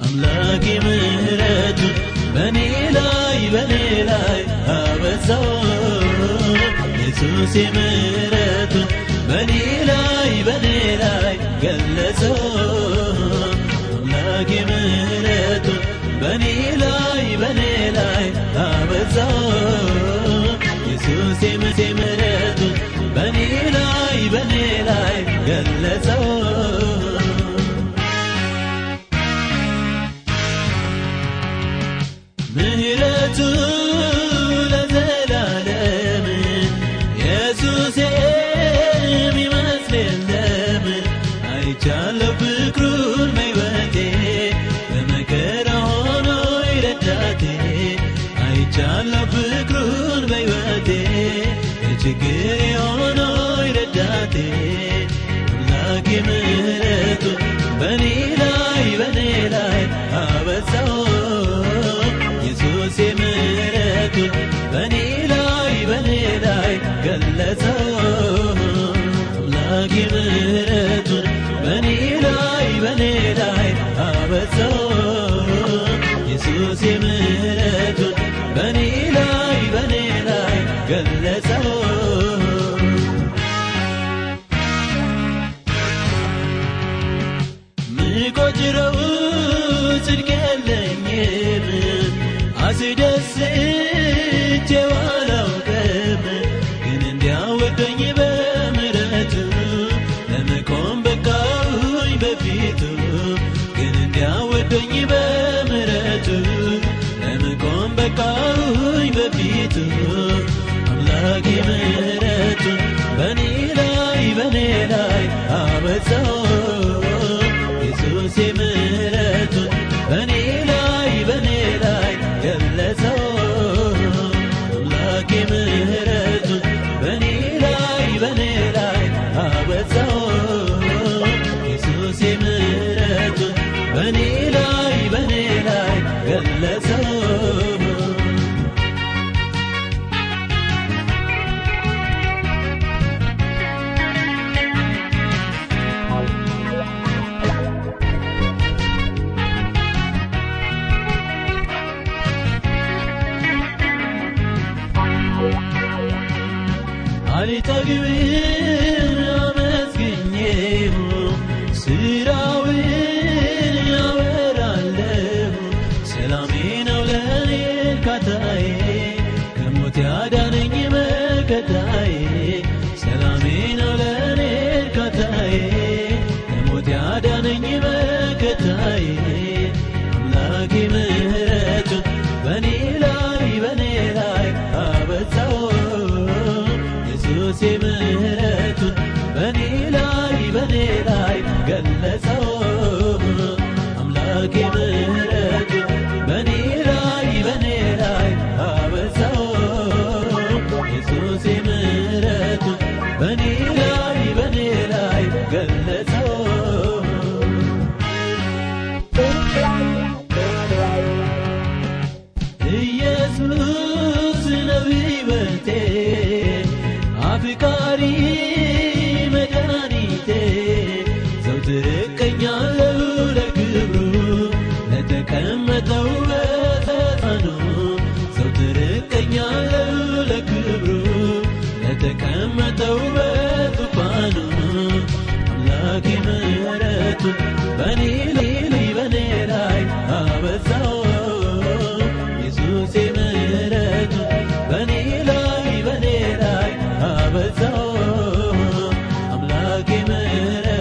አምላኬ ምሕረቱን በኔ ላይ በኔ ላይ አበዛው። ኢየሱስ ምሕረቱን በኔ ላይ በኔ ላይ ገለጸው። አምላኬ ምሕረቱን በኔ ላይ በኔ ላይ አበዛው። ኢየሱስ ምሕረቱን በኔ ላይ በኔ ላይ ገለጸው ምህረቱ ለዘላለም ኢየሱስ የሚመስል የለም። አይቻለሁ ፍቅሩን በሕይወቴ በመከራ ሆኖ ይረዳቴ አይቻለሁ ፍቅሩን በሕይወቴ በችግር ሆኖ ይረዳቴ ምሕረቱን በኔ ላይ በኔ ላይ ገለጸው አምላኬ ምሕረቱን በኔ ላይ በኔ ላይ አበዛው ኢየሱስ ምሕረቱን በኔ ላይ በኔ ላይ ገለጸው ምቆጭረው ጽድቅ የለኝም። አስደስቼው በቃሁኝ በፊቱ አምላኬ ምሕረቱን በኔ ላይ በኔ ላይ አበዛው ኢየሱስ ምሕረቱን በኔ ላይ በኔ ላይ ገለጸው አምላኬ ምሕረቱን በኔ ላይ በኔ ላይ አበዛው ኢየሱስ ምሕረቱን በኔ ላይ በኔ ላይ Ali takvim namaz günyevum sıra ኢየሱስ ምሕረቱን በኔ ላይ በኔ ላይ ገለጸው። አምላኬ ምሕረቱን በኔ ላይ በኔ ላይ አበዛው። ኢየሱስ ምሕረቱን በኔ ላይ በኔ ላይ ገለጸው። ኢየሱስ ነው ሕይወቴ አፍቃሪ መድኃኒቴ ዘውትር እቀኛለሁ ለክብሩ ለተቀመጠው በዙፋኑ ዘውትር እቀኛለሁ ለክብሩ ለተቀመጠው በዙፋኑ። አምላኬ ምሕረቱን በኔ ላይ በኔ ላይ አበዛው Amen.